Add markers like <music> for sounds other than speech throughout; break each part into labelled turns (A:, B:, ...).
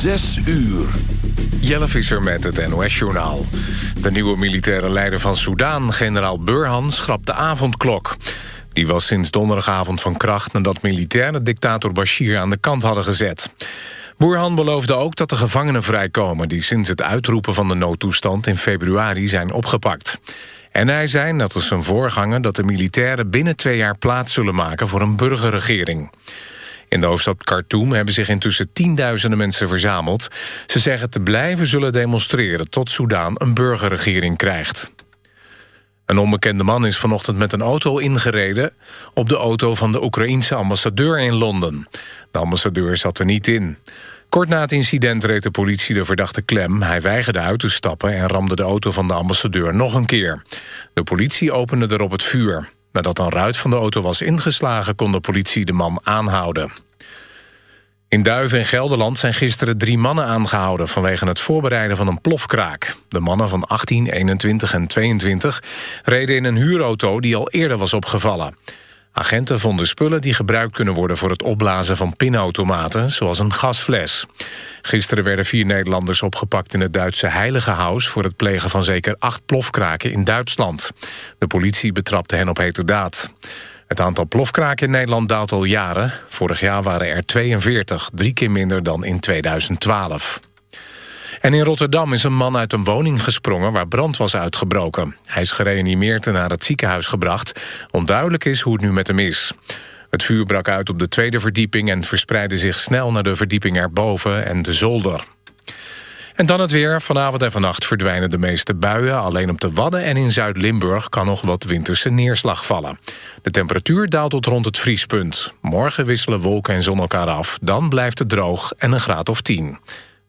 A: Zes uur.
B: Jelle Visser met het NOS-journaal. De nieuwe militaire leider van Soudaan, generaal Burhan, schrapt de avondklok. Die was sinds donderdagavond van kracht... nadat militaire dictator Bashir aan de kant hadden gezet. Burhan beloofde ook dat de gevangenen vrijkomen... die sinds het uitroepen van de noodtoestand in februari zijn opgepakt. En hij zei, net als zijn voorganger... dat de militairen binnen twee jaar plaats zullen maken voor een burgerregering. In de hoofdstad Khartoum hebben zich intussen tienduizenden mensen verzameld. Ze zeggen te blijven zullen demonstreren tot Soudaan een burgerregering krijgt. Een onbekende man is vanochtend met een auto ingereden... op de auto van de Oekraïense ambassadeur in Londen. De ambassadeur zat er niet in. Kort na het incident reed de politie de verdachte klem. Hij weigerde uit te stappen en ramde de auto van de ambassadeur nog een keer. De politie opende erop het vuur. Nadat een ruit van de auto was ingeslagen... kon de politie de man aanhouden. In Duiven en Gelderland zijn gisteren drie mannen aangehouden... vanwege het voorbereiden van een plofkraak. De mannen van 18, 21 en 22 reden in een huurauto... die al eerder was opgevallen. Agenten vonden spullen die gebruikt kunnen worden... voor het opblazen van pinautomaten, zoals een gasfles. Gisteren werden vier Nederlanders opgepakt in het Duitse Heilige Huis... voor het plegen van zeker acht plofkraken in Duitsland. De politie betrapte hen op heterdaad. Het aantal plofkraken in Nederland daalt al jaren. Vorig jaar waren er 42, drie keer minder dan in 2012. En in Rotterdam is een man uit een woning gesprongen waar brand was uitgebroken. Hij is gereanimeerd en naar het ziekenhuis gebracht. Onduidelijk is hoe het nu met hem is. Het vuur brak uit op de tweede verdieping en verspreidde zich snel naar de verdieping erboven en de zolder. En dan het weer. Vanavond en vannacht verdwijnen de meeste buien. Alleen op de Wadden en in Zuid-Limburg kan nog wat winterse neerslag vallen. De temperatuur daalt tot rond het vriespunt. Morgen wisselen wolken en zon elkaar af. Dan blijft het droog en een graad of 10.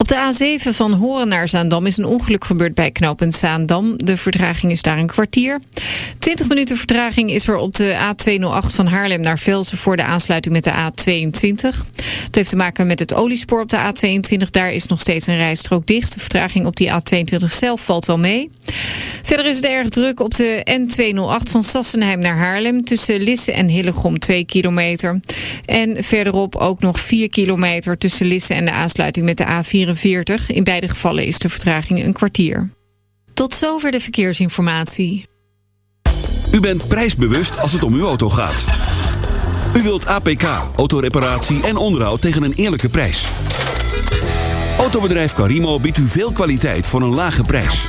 C: Op de A7 van Horen naar Zaandam is een ongeluk gebeurd bij knooppunt Zaandam. De vertraging is daar een kwartier. 20 minuten vertraging is er op de A208 van Haarlem naar Velsen... voor de aansluiting met de A22. Het heeft te maken met het oliespoor op de A22. Daar is nog steeds een rijstrook dicht. De vertraging op die A22 zelf valt wel mee. Verder is het erg druk op de N208 van Sassenheim naar Haarlem... tussen Lisse en Hillegom 2 kilometer. En verderop ook nog 4 kilometer tussen Lisse en de aansluiting met de A44. In beide gevallen is de vertraging een kwartier. Tot zover de verkeersinformatie.
A: U bent prijsbewust als het om uw auto gaat. U wilt APK, autoreparatie en onderhoud tegen een eerlijke prijs. Autobedrijf Carimo biedt u veel kwaliteit voor een lage prijs.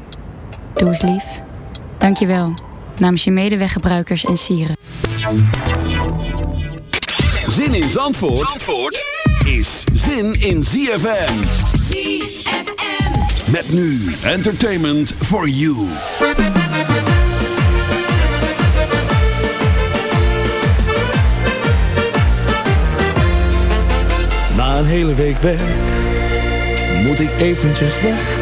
D: Doe eens lief. Dankjewel. Namens je medeweggebruikers en sieren.
A: Zin in Zandvoort, Zandvoort is zin in ZFM.
E: ZFM.
A: Met nu entertainment for you.
F: Na een hele week werk moet ik eventjes weg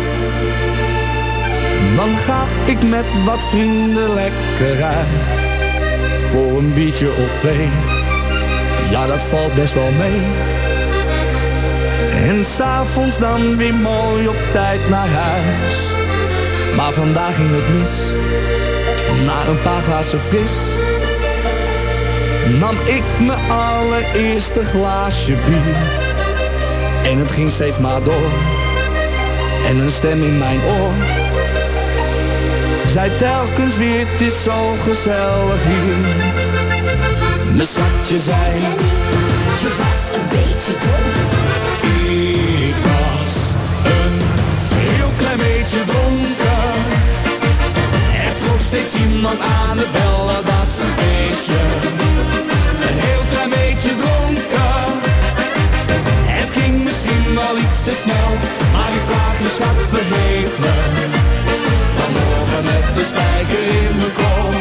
F: dan ga ik met wat vrienden lekker uit. Voor een biertje of twee, ja dat valt best wel mee. En s'avonds dan weer mooi op tijd naar huis. Maar vandaag ging het mis, na een paar glazen fris nam ik mijn allereerste glaasje bier. En het ging steeds maar door. En een stem in mijn oor. Zei telkens weer, het is zo gezellig hier. Mijn schatje zei, je was een beetje dronken. Ik was een heel klein beetje dronken. Er trok steeds iemand aan de bel, dat was een feestje. Een heel klein beetje dronken. Het ging misschien wel iets te snel, maar ik vraag je schat vergeef me. Vanmorgen met de spijker in mijn kop.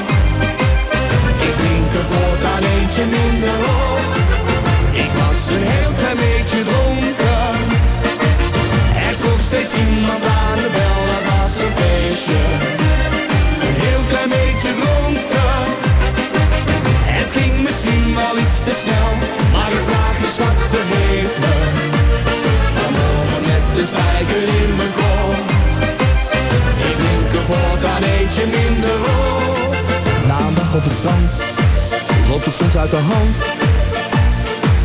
F: Ik drink er voortaan eentje minder op. Ik was een heel klein beetje dronken. Er trok steeds iemand aan de bel, dat was een feestje. Een heel klein beetje dronken. Het ging misschien wel iets te snel, maar ik vraag je schat vergeef me. Vanmorgen met de spijker in mijn kop. Voortaan eentje minder op. Na een dag op het strand, loopt het soms uit de hand.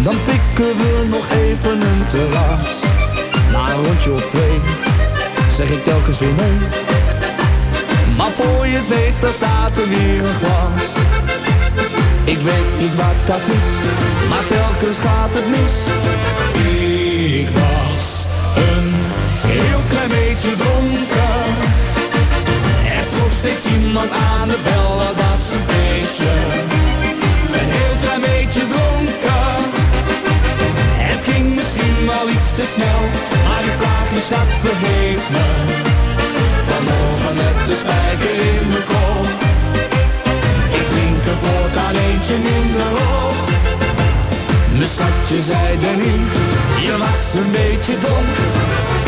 F: Dan pikken we nog even een terras. Na een rondje of twee, zeg ik telkens weer nee. Maar voor je het weet, dan staat er weer een glas. Ik weet niet wat dat is, maar telkens gaat het mis. Ik was een heel klein beetje dronken. Steeds iemand aan de bel, dat was een feestje. Een heel klein beetje dronken. Het ging misschien wel iets te snel, maar ik vraag je schat vergeef me. Vanmorgen met de spijker in mijn kop. Ik drink er voortaan eentje minder op. Mijn schatje zei Danny, je was een beetje dronken.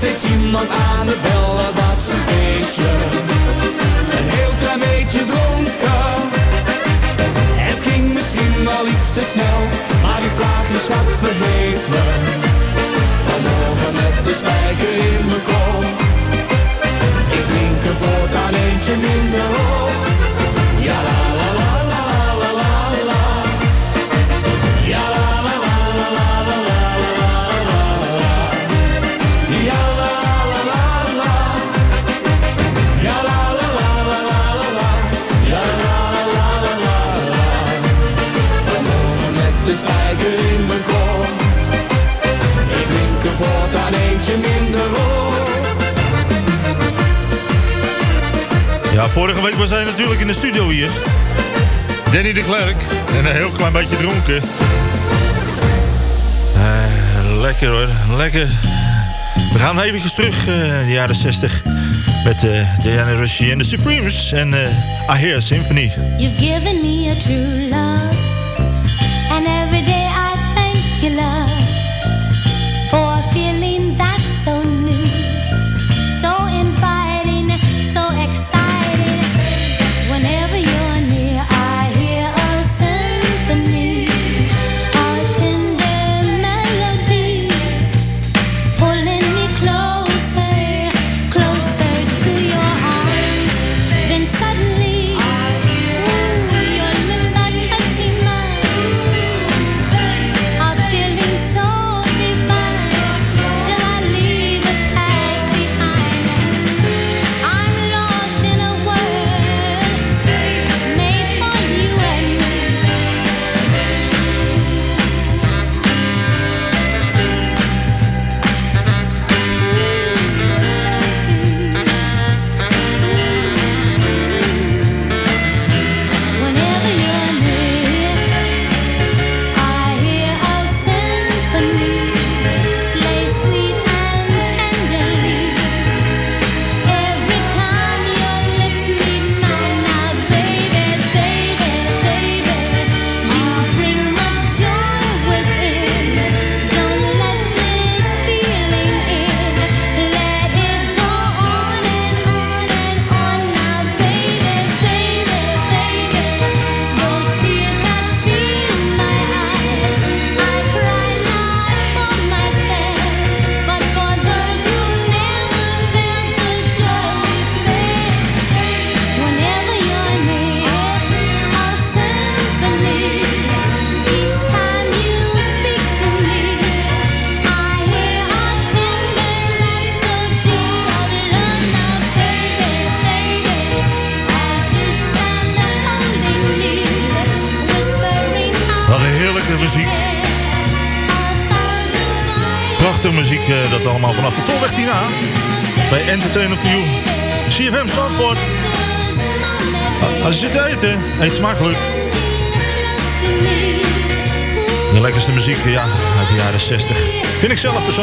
F: Steeds iemand aan de bel, dat was een feestje. Een heel klein beetje dronken. Het ging misschien wel iets te snel, maar ik vraag je schat vergeef me. Vanmorgen met de spijker in mijn kop. Ik drink er voortaan eentje minder op. Ja Ja,
G: vorige week was hij natuurlijk in de studio hier. Danny de Klerk. En een heel klein beetje dronken. Eh, lekker hoor, lekker. We gaan eventjes terug eh, in de jaren 60. Met eh Diana en de Supremes. En I Hear a Symphony.
H: You've given me a true love, and every day I thank you, love,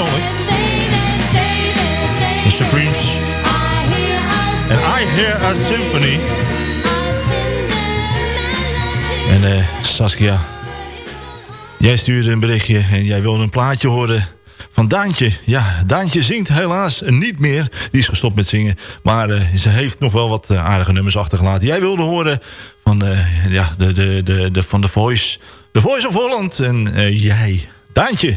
G: geweldig. De Supremes. En I Hear a Symphony. En eh, Saskia, jij stuurde een berichtje en jij wilde een plaatje horen van Daantje. Ja, Daantje zingt helaas niet meer. Die is gestopt met zingen. Maar eh, ze heeft nog wel wat eh, aardige nummers achtergelaten. Jij wilde horen van, ja, de, de, de, de, van The Voice. The Voice of Holland. En jij, Daantje.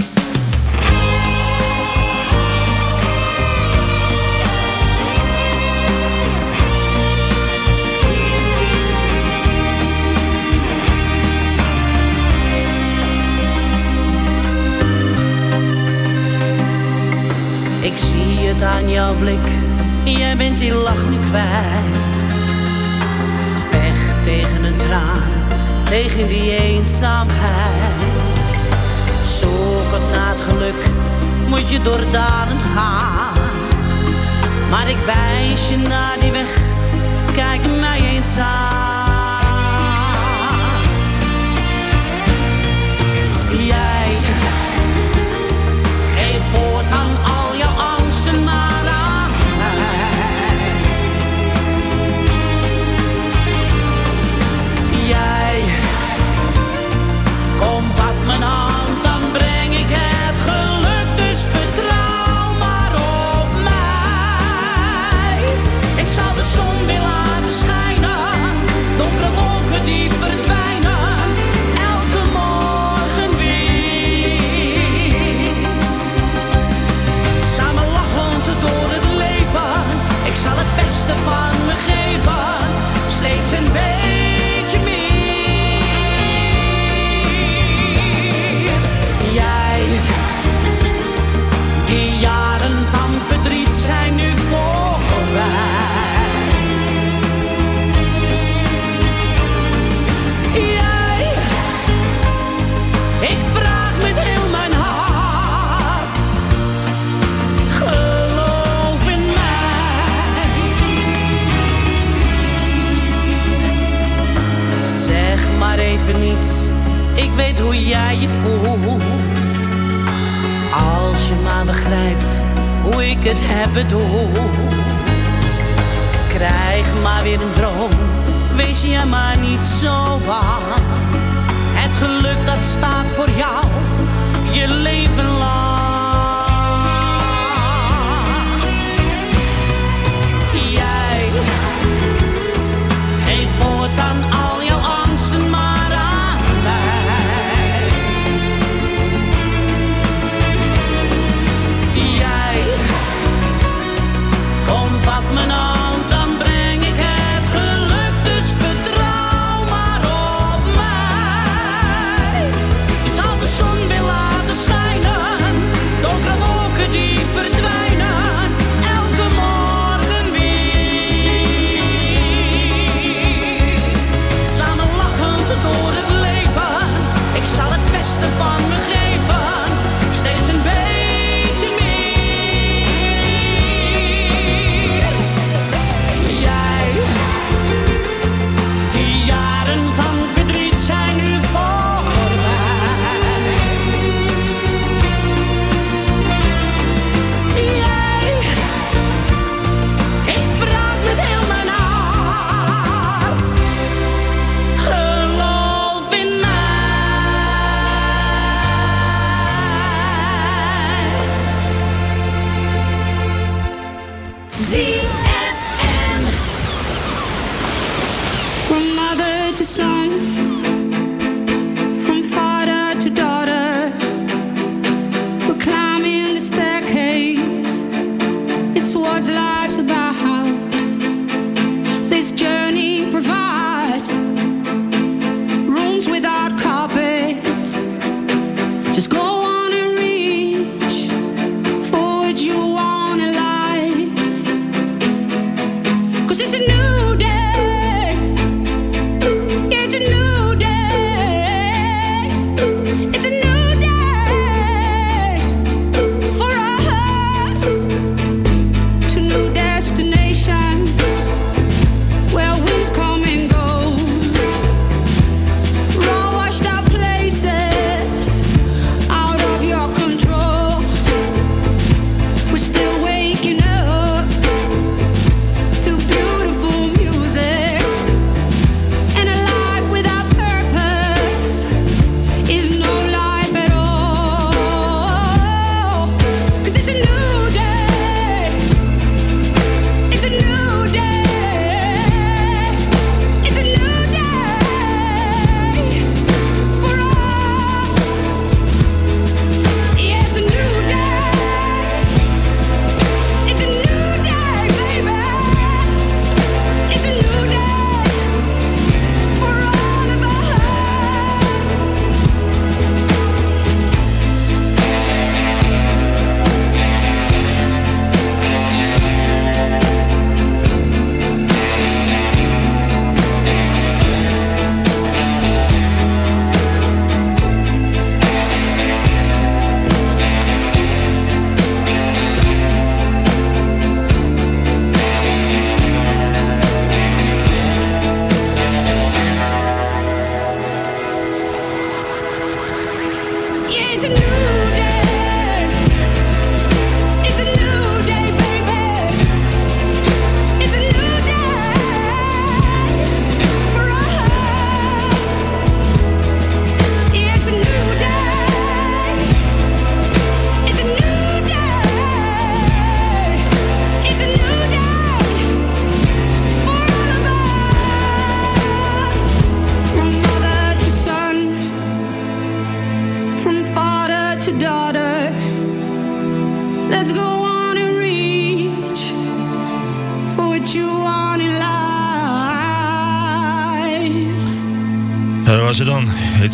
I: aan jouw blik, jij bent die lach nu kwijt. Weg tegen een traan, tegen die eenzaamheid. Zoek naar het geluk, moet je door dalen gaan. Maar ik wijs je naar die weg, kijk mij eens aan. Jij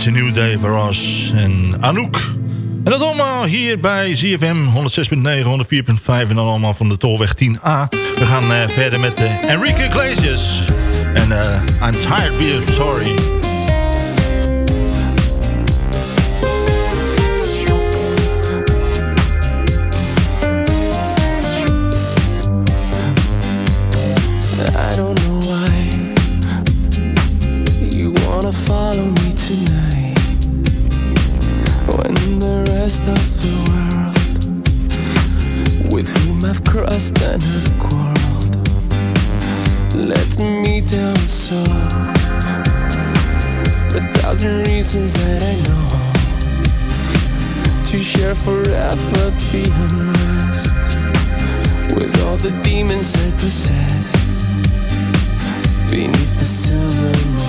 G: A new day for us. En Anouk. En dat allemaal hier bij ZFM 106.9, 104.5 en dan allemaal van de Tolweg 10A. We gaan eh, verder met eh, Enrique Iglesias. En eh, I'm tired being sorry.
J: I've crossed and have quarreled. Lets me down so a thousand reasons that I know. To share forever the unrest with all the demons I possess. Beneath the silver moon.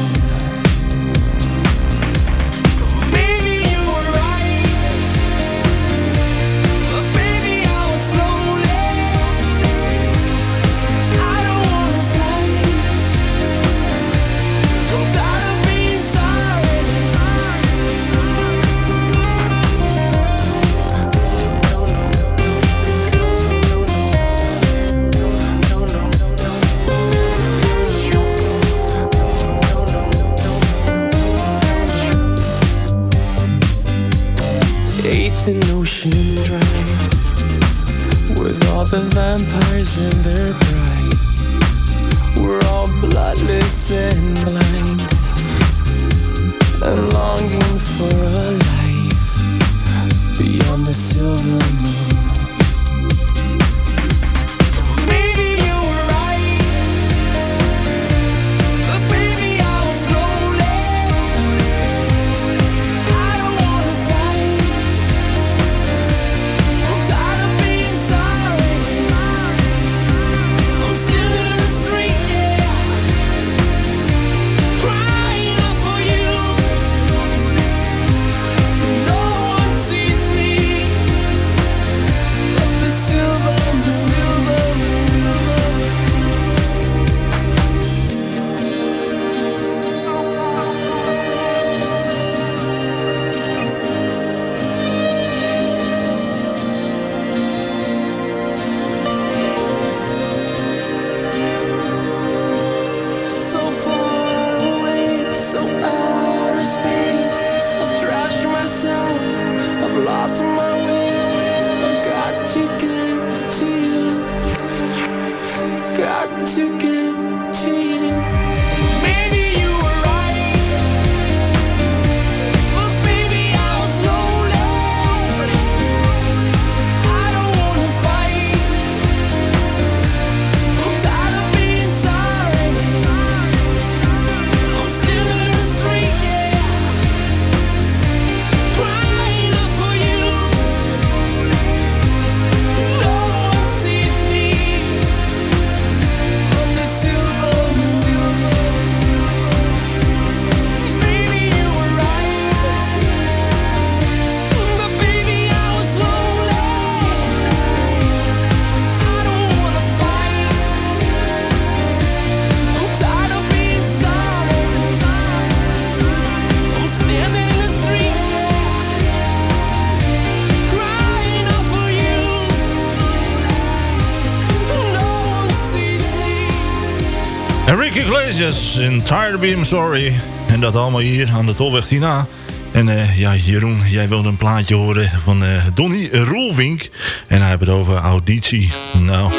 G: Iglesias in Tired Being Sorry. En dat allemaal hier aan de Tolweg 10A. En eh, ja, Jeroen, jij wilde een plaatje horen van eh Donny Roelvink. En hij heeft het over auditie. Nou,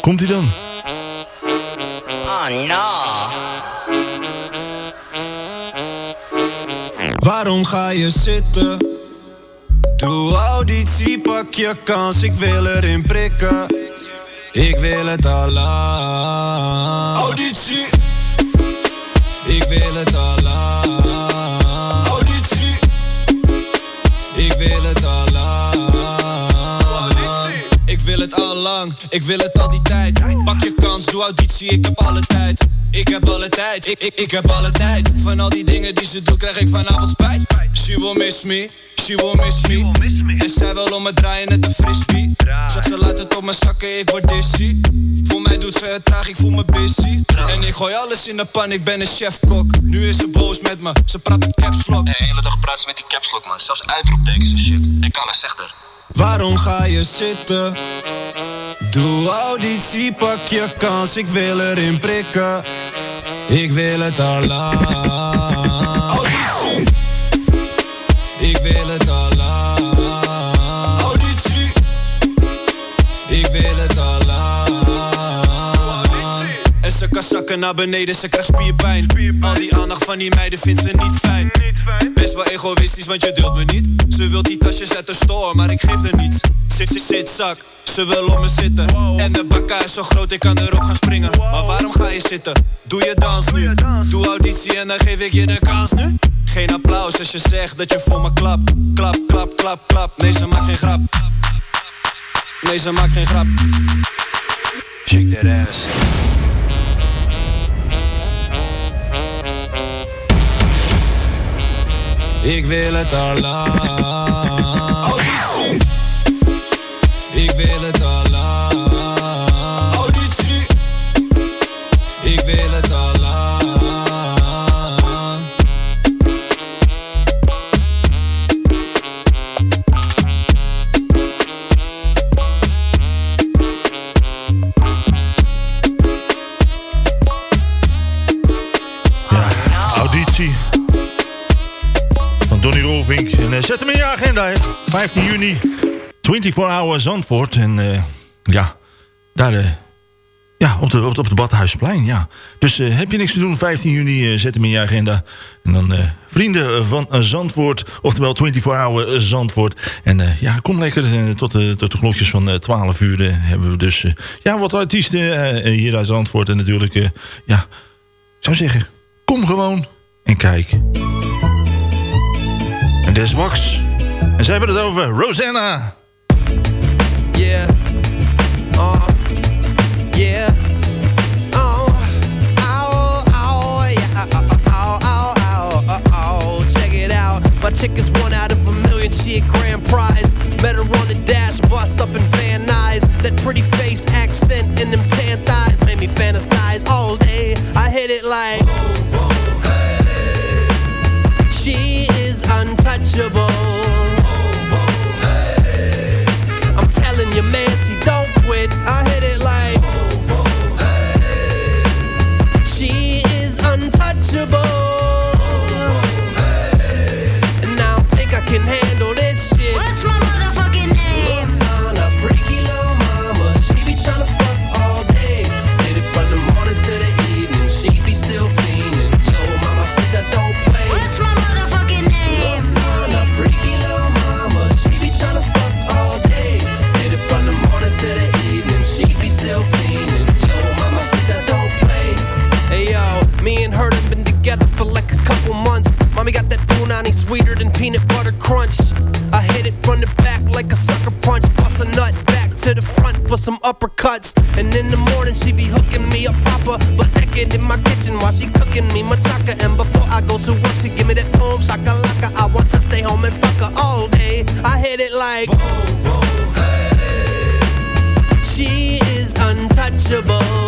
G: komt hij dan?
K: Oh no.
L: Waarom ga je zitten? Doe auditie, pak je kans, ik wil erin prikken. Ik wil het al. Auditie. Wil het. Auditie. Ik wil het al lang. Ik wil het al lang, ik wil het al die tijd. Pak je kans, doe auditie, ik heb alle tijd. Ik heb alle tijd, ik, ik, ik heb alle tijd. Van al die dingen die ze doet, krijg ik vanavond spijt. She will miss me, she will miss me. En zij wil om me draaien net een frisbee. Zet ze laat het op me zakken, ik word dizzy. Voor mij doet ze het traag, ik voel me busy. En ik gooi alles in de pan, ik ben een chefkok. Nu is ze boos met me, ze praat met caps lock.
M: De hele dag praat ze met die caps lock, man. Zelfs uitroeptekens en shit. Ik kan het, zegt er.
L: Waarom ga je zitten? Doe auditie, pak je kans, ik wil erin prikken. Ik wil het al lang. Ze kan zakken naar beneden, ze krijgt spierpijn. Al die aandacht van die meiden vindt ze niet fijn. Best wel egoïstisch, want je deelt me niet. Ze wil die tasjes uit de store, maar ik geef er niets. Zit, zit, zit, zak. Ze wil op me zitten. En de bakka is zo groot, ik kan erop gaan springen. Maar waarom ga je zitten? Doe je dans nu. Doe auditie en dan geef ik je de kans nu. Geen applaus als je zegt dat je voor me klapt. Klap, klap, klap, klap. Nee, ze maakt geen grap. Nee, ze maakt geen grap. Shake that ass. Ik wil het al lang.
G: 15 juni. 24 Hour Zandvoort. En eh, ja, daar... eh, ja, op de, op op Badhuisplein, ja. Dus eh, heb je niks te doen, 15 juni, zet hem in je agenda. En dan vrienden van Zandvoort, oftewel 24 Hour Zandvoort. En ja, kom lekker tot, de tot de klokjes van eh, 12 uur hebben we dus... ja, wat artiesten hier uit Zandvoort. En natuurlijk, ja, zou zeggen, kom gewoon en kijk. En Des Wax. En ze hebben het over Rosanna.
N: Yeah. Uh, yeah. Oh, ow, ow, yeah. Ow, ow, ow, uh, oh. Check it out. My chick is one out of a million. She a grand prize. Met her on the dash, bust up in Van Nuys. That pretty face, accent, and them tan thighs made me fantasize all day. I hit it like. She is untouchable. Uppercuts. And in the morning she be hooking me up proper, but naked in my kitchen while she cooking me machaca. And before I go to work, she give me that boom shakalaka. I want to stay home and fuck her all day. I hit it like. She is untouchable.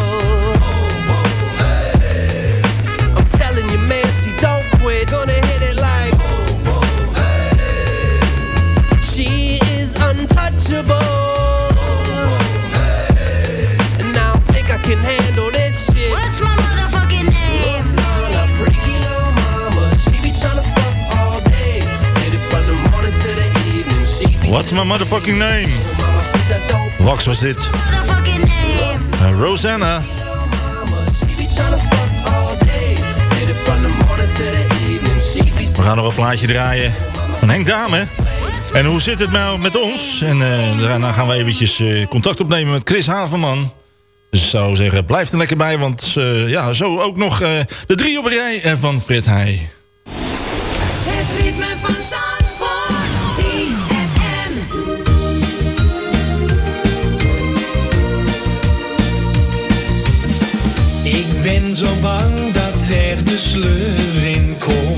G: What's my motherfucking name? Wax was dit. Uh, Rosanna. We gaan nog een plaatje draaien van Henk Dame. En hoe zit het nou met ons? En uh, daarna gaan we eventjes eh, contact opnemen met Chris Havenman. Dus ik zou zeggen, blijf er lekker bij, want eh, ja, zo ook nog de drie op rij van Frit Heij.
E: En zo bang dat er de sleur in komt.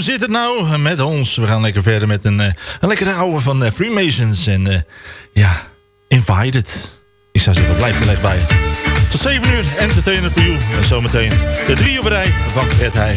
E: hoe zit het nou met ons?
G: We gaan lekker verder met een, eh, een lekkere ouwe van eh, Freemasons. En eh, ja, Invited. Ik zou zeggen, blijf er net bij. Tot 7 uur, entertainer voor jou. En zometeen de drie op rij van Fred Heij.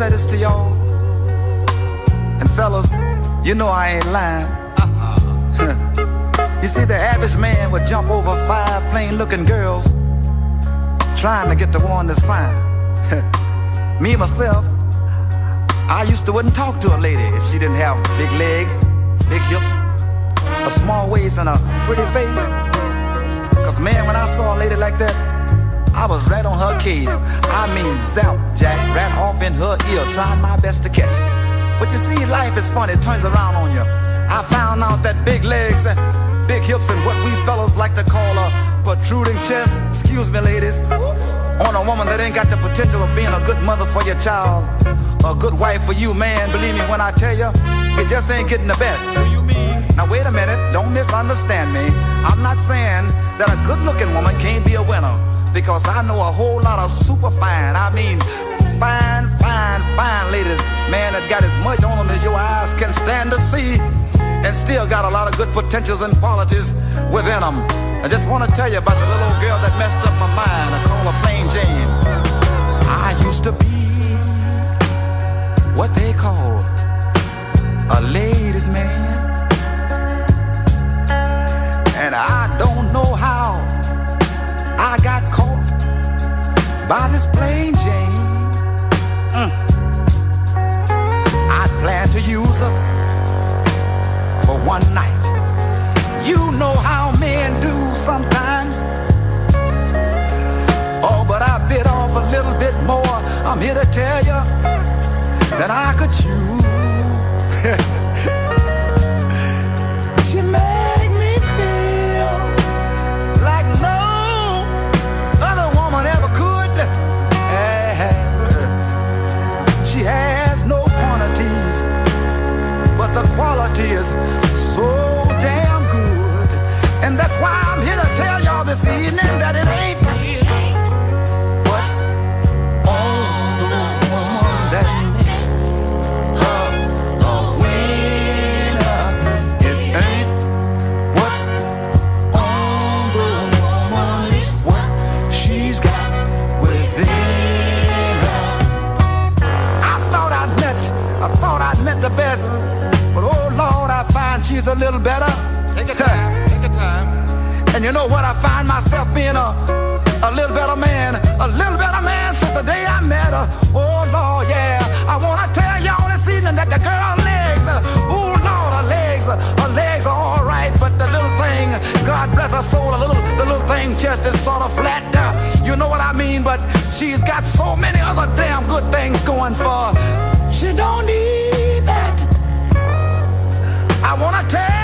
O: say this to y'all. And fellas, you know I ain't lying. Uh-huh. <laughs> you see, the average man would jump over five plain looking girls trying to get the one that's fine. <laughs> Me myself, I used to wouldn't talk to a lady if she didn't have big legs, big hips, a small waist, and a pretty face. Cause man, when I saw a lady like that, I was right on her case. I mean, zap, jack, right off in her ear, trying my best to catch. But you see, life is funny, it turns around on you. I found out that big legs and big hips and what we fellas like to call a protruding chest, excuse me, ladies, on a woman that ain't got the potential of being a good mother for your child, a good wife for you, man. Believe me when I tell you, it just ain't getting the best. Do you mean? Now wait a minute, don't misunderstand me. I'm not saying that a good-looking woman can't be a winner, because I know a whole lot of super fine. I mean, fine, fine, fine ladies, man, that got as much on them as your eyes can stand to see, and still got a lot of good potentials and qualities within them. I just want to tell you about the little girl that messed up my mind. I call her Plain Jane. I used to be what they call a ladies' man. By this plain Jane. Mm. I plan to use her for one night. You know how men do sometimes. Oh, but I bit off a little bit more. I'm here to tell you that I could chew. Quality is so damn good. And that's why I'm here to tell y'all this evening that it ain't A little better. Take your time, take your time. And you know what? I find myself being a, a little better man, a little better man since the day I met her. Oh Lord, yeah. I wanna tell y'all this evening that the girl legs, oh Lord, her legs, uh, her legs are all right, but the little thing, God bless her soul, a little, the little thing just is sort of flat. You know what I mean? But she's got so many other damn good things going for her. She don't need. I wanna tell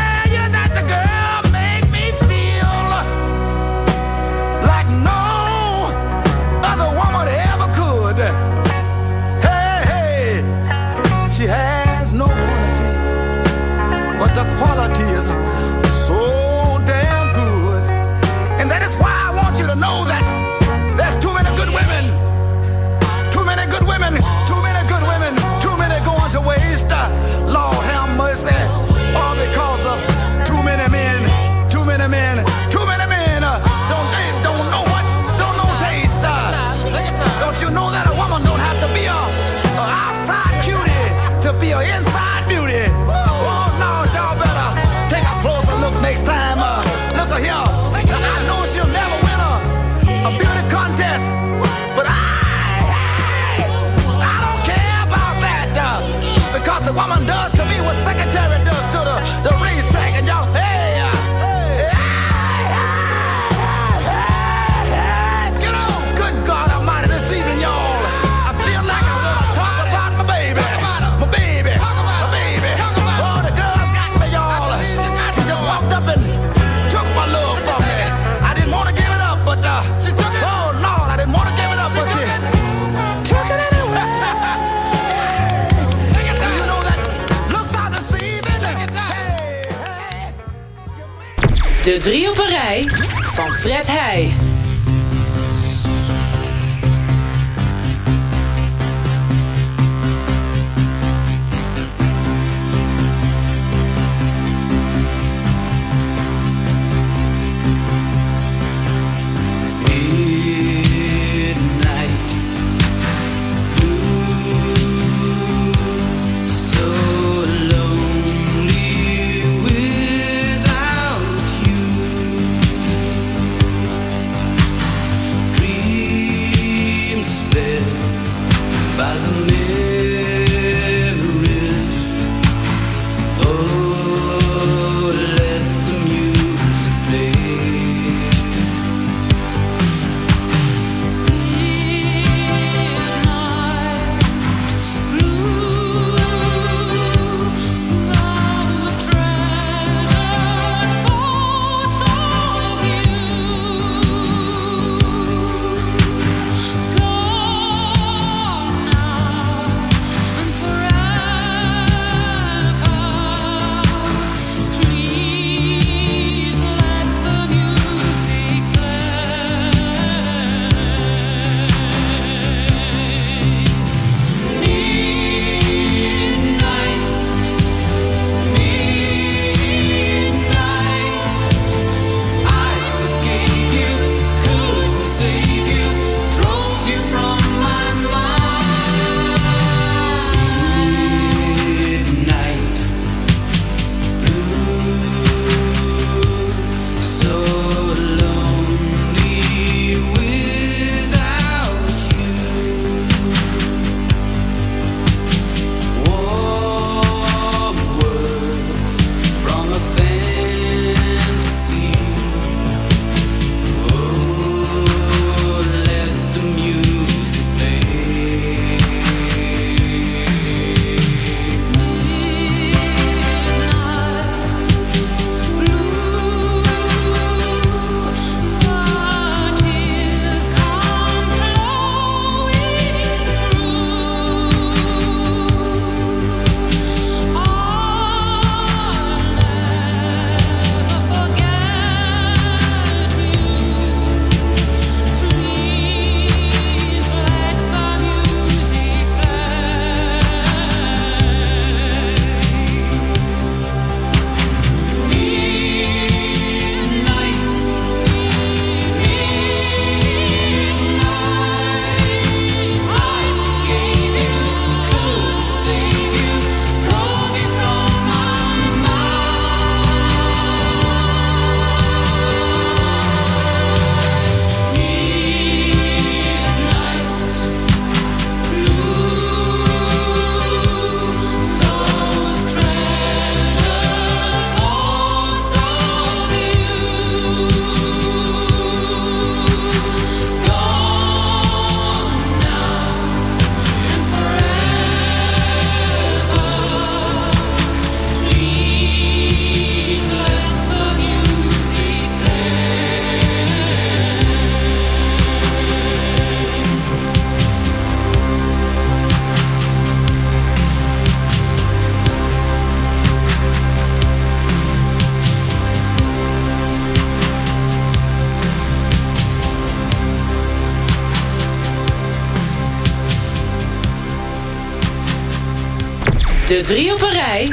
P: drie op een rij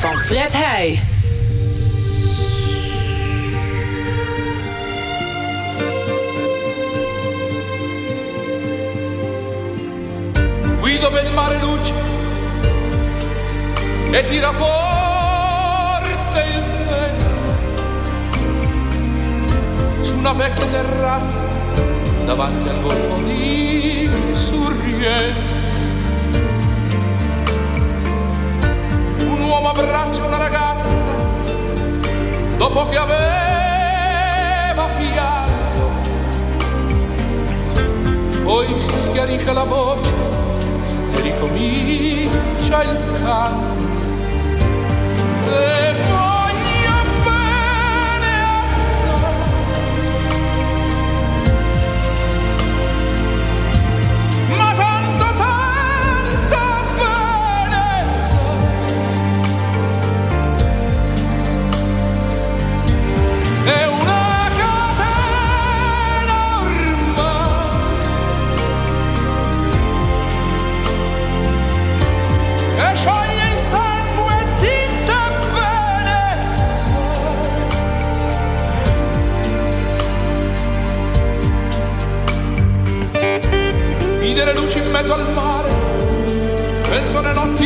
P: van Fred Heij.
Q: Guido per il mare luce e tira forte il vento su una vecchia terrazza davanti al golfo di Sorrento. Uomo abbraccia una ragazza dopo che aveva pianto, poi si schiarisce la voce e ricomincia il canto.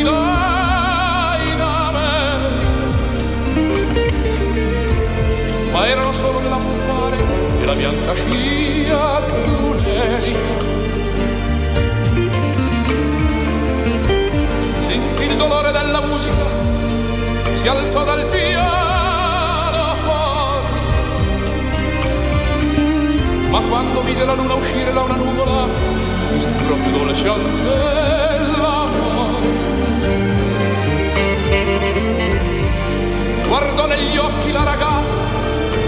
Q: gridai name ma erano solo la pulpare e la bianca scia d'un'elica sentì il dolore della musica si alzò dal piano fuori. Ma quando vide la luna uscire da una nuvola mi sembrò più dolce al della Guardò negli occhi la ragazza,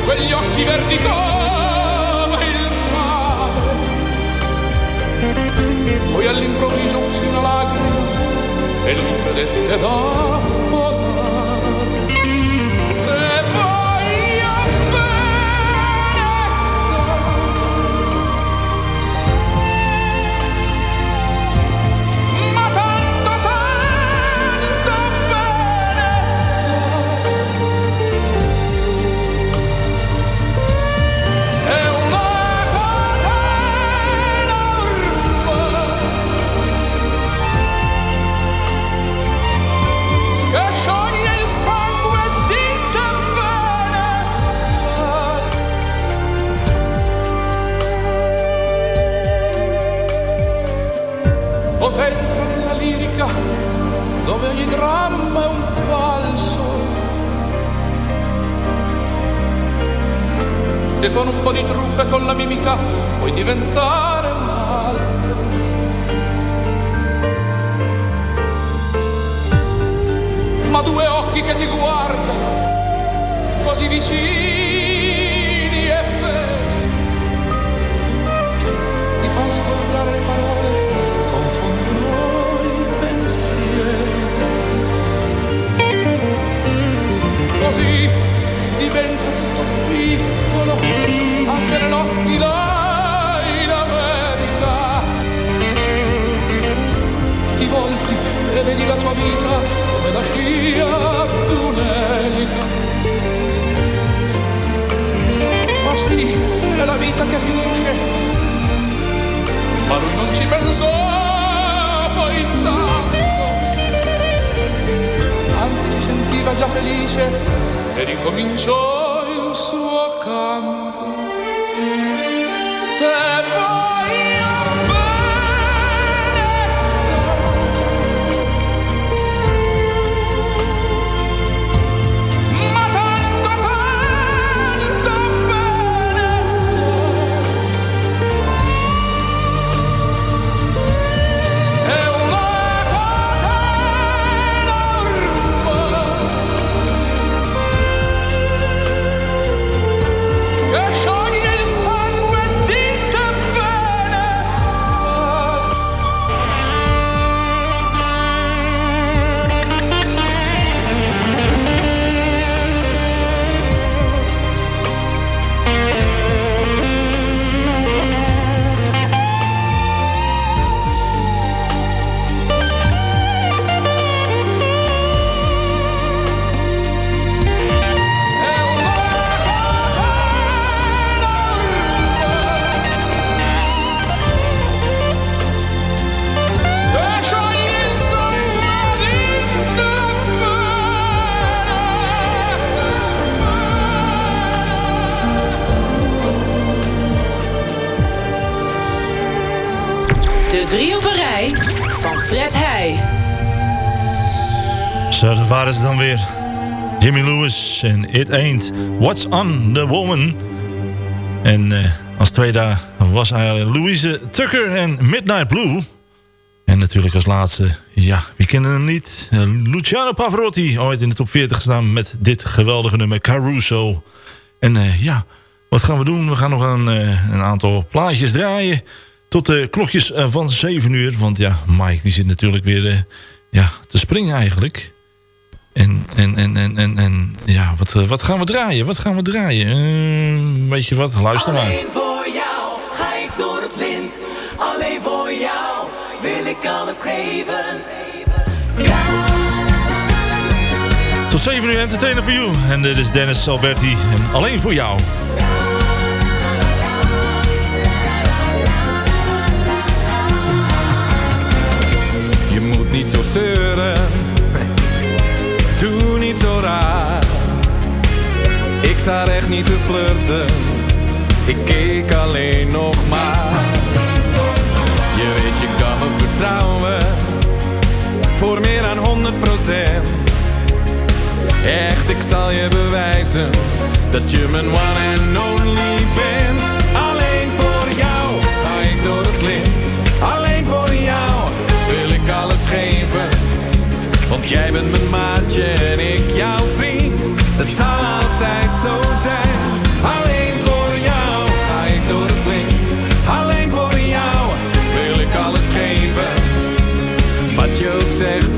Q: quegli occhi verdi come il mare. Poi all'improvviso uscì una lacrima e lui credette da e con un po' di trucco e con la mimica puoi diventare un altro. Ma due occhi che ti guardano così vicini e veri ti fanno scordare le parole. Così diventa piccolo anche le notti là in America. Ti volti e vedi la tua vita come la scia d'un'elica. Ma sì, è la vita che finisce ma lui non ci pensò poi tanto. Anzi si sentiva già felice e ricominciò
P: could.
G: Zo, waren ze dan weer. Jimmy Lewis en It Ain't What's on the Woman. En eh, als tweede was eigenlijk Louise Tucker en Midnight Blue. En natuurlijk als laatste, ja, wie kennen hem niet? Eh, Luciano Pavarotti, ooit in de top 40 gestaan met dit geweldige nummer Caruso. En eh, ja, wat gaan we doen? We gaan nog een, een aantal plaatjes draaien tot de klokjes van 7 uur. Want ja, Mike die zit natuurlijk weer ja, te springen eigenlijk. En, en, en, en, en, en ja, wat, eh, wat gaan we draaien? Wat gaan we draaien? Eh, weet je wat? Luister maar.
E: Alleen voor jou ga ik door het lint. Alleen voor jou wil ik alles geven.
G: Tot 7 uur entertainer voor you. En dit is Dennis Alberti. En alleen voor jou.
F: Je moet niet zo zeuren. Ik zou echt niet te flirten, ik keek alleen nog maar. Je weet, je kan me vertrouwen, voor meer dan 100 procent. Echt, ik zal je bewijzen, dat je mijn one and only bent. Alleen voor jou ga ik door het licht. alleen voor jou wil ik alles geven. Want jij bent mijn maatje en ik het zal altijd zo zijn. Alleen voor jou ga ik door het licht. Alleen voor jou wil ik alles geven. Wat je ook zegt.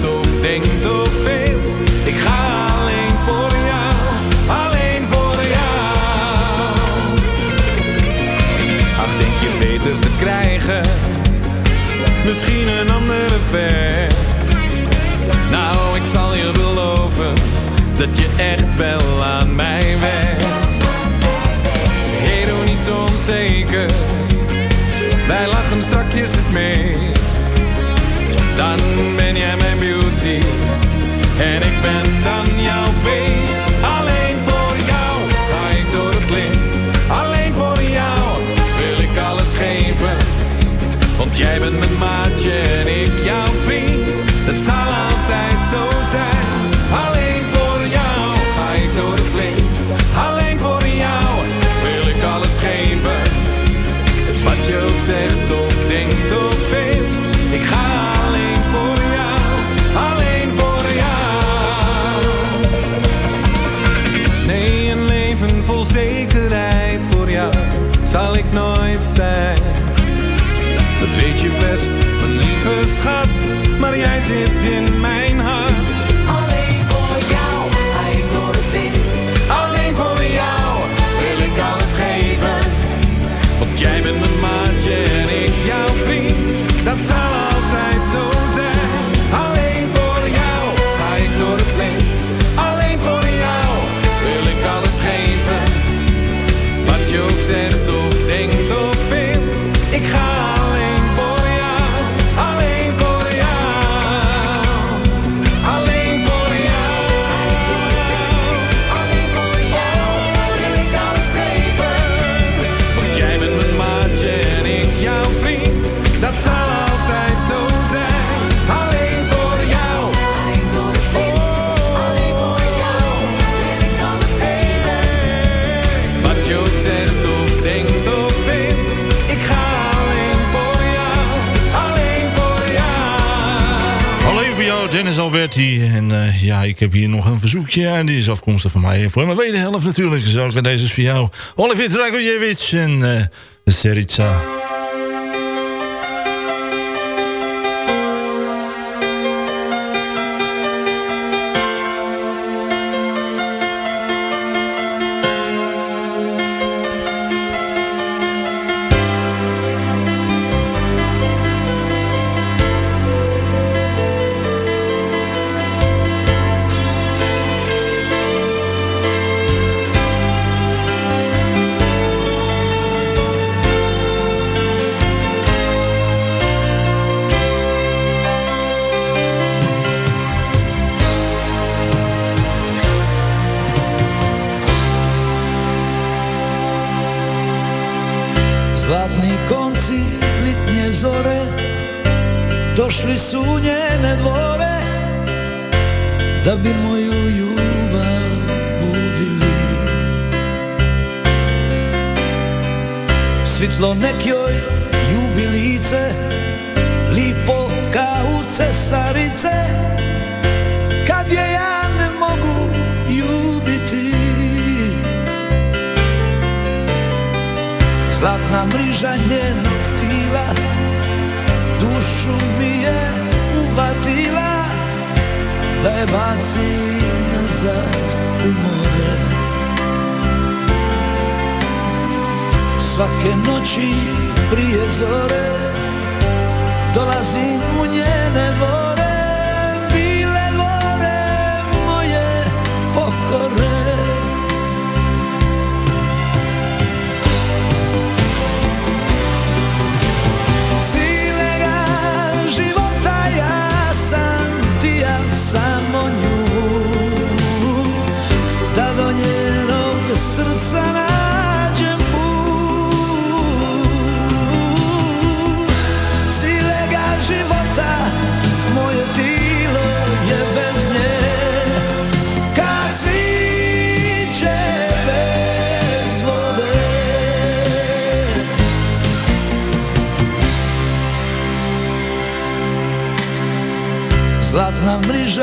G: heb hier nog een verzoekje. En die is afkomstig van mij. Voor mijn wederhelft natuurlijk. Zo, deze is voor jou. Oliver Dragojevic en eh,
R: uh, Serica.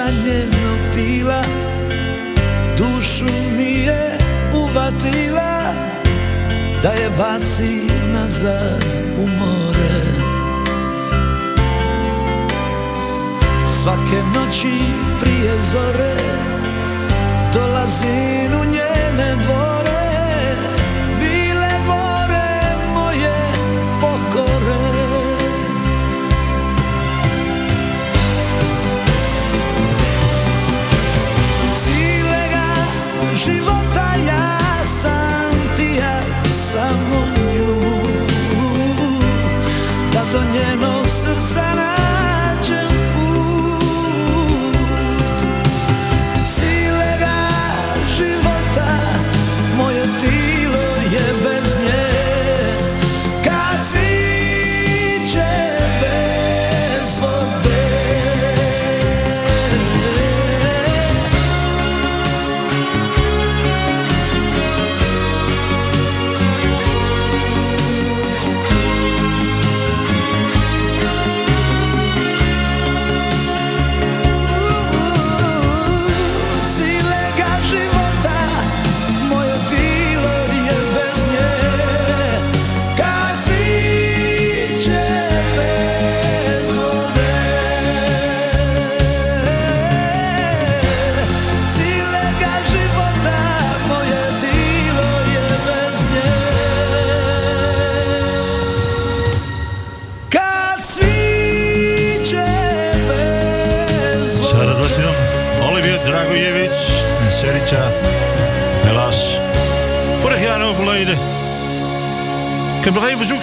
R: Njenog tila Dušu mi je uvatila Da je baci nazad u more. Svake noći prije zore Dolazim u njene dvore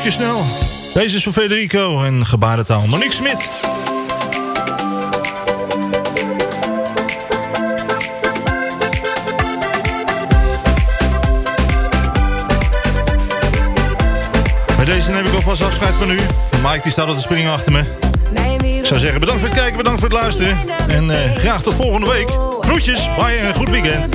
S: snel. Deze is voor Federico en gebarentaal. Monique Smit. Met deze neem ik alvast afscheid van u. Mike die staat op de spring achter me. Ik zou zeggen bedankt voor het kijken, bedankt voor het luisteren. En eh, graag tot volgende week. Groetjes, bye en goed weekend.